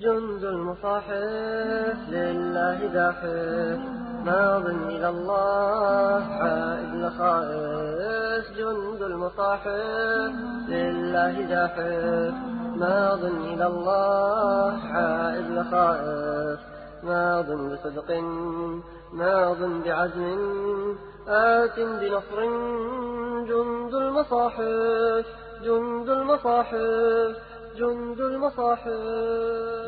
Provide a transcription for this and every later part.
جند المصاحف لله داحف ماض إلى الله عائد لخائف جند المصاحف لله داحف ماض إلى الله عائد لخائف ماض بصدق ماض بعزم آت بنصر جند المصاحف جند المصاحف. جند المصاحف.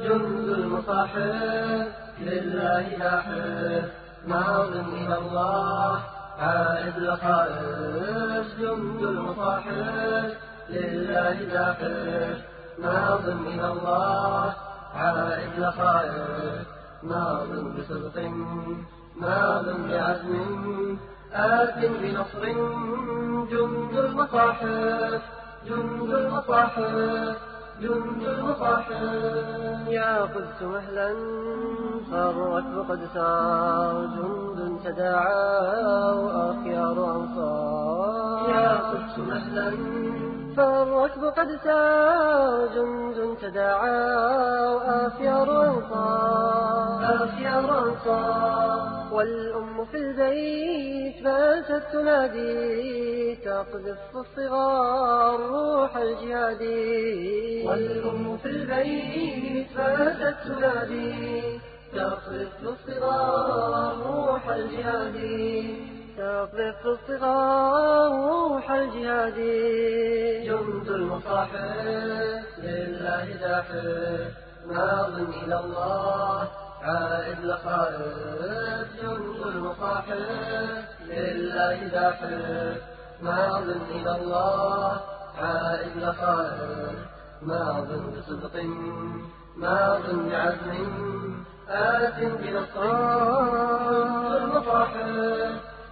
جند المصاحف. لله لاحف ماض إلى الله. عائد لخائف جند المصاحف. لله لاحف ماض إلى الله. عائد لخائف ماض بصدق. ماض بعزم. آت بنصر. جند المصاحف. جند المصاحف. يا قدس مهلا فالركب قد سار جند تداعى وأخيار أنصار. يا قدس مهلا فالركب قد سار جند تداعى وآثار أنصار. آثار أنصار. والأم في البيت باتت تنادي تقذف الصغار روح الجهاد. والأم في البيت باتت تنادي تقذف الصغار روح الجهاد. تقذف الصغار روح الجهاد. جند المصاحف لله داحف. ماض إلى الله. عائد لخائف جند المصاحف لله داحف ماض إلى الله. عائد لخائف ماض بصدق. ماض بعزم. آت بنصر. جند المصاحف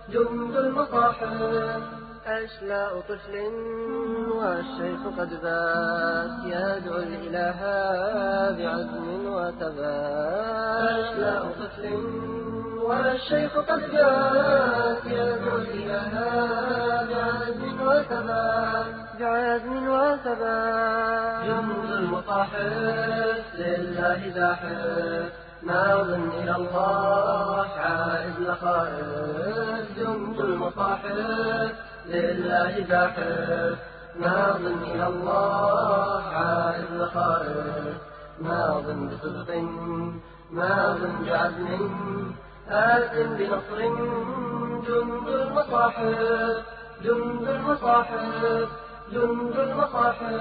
جند المصاحف أشلاء طفل والشيخ قد بات. يدعو الإله بعزم وثبات. أشلاء طفل والشيخ قد بات. يدعو الإله بعزم وثبات. بعزم وثبات. جند المصاحف لله زاحف ماض إلى الله عائد لخائف جند المصاحف لله زاحف ماض إلى الله عائد لخائف ماض بصدق ماض بعزم آت بنصر جند المصاحف جند المصاحف جند المصاحف.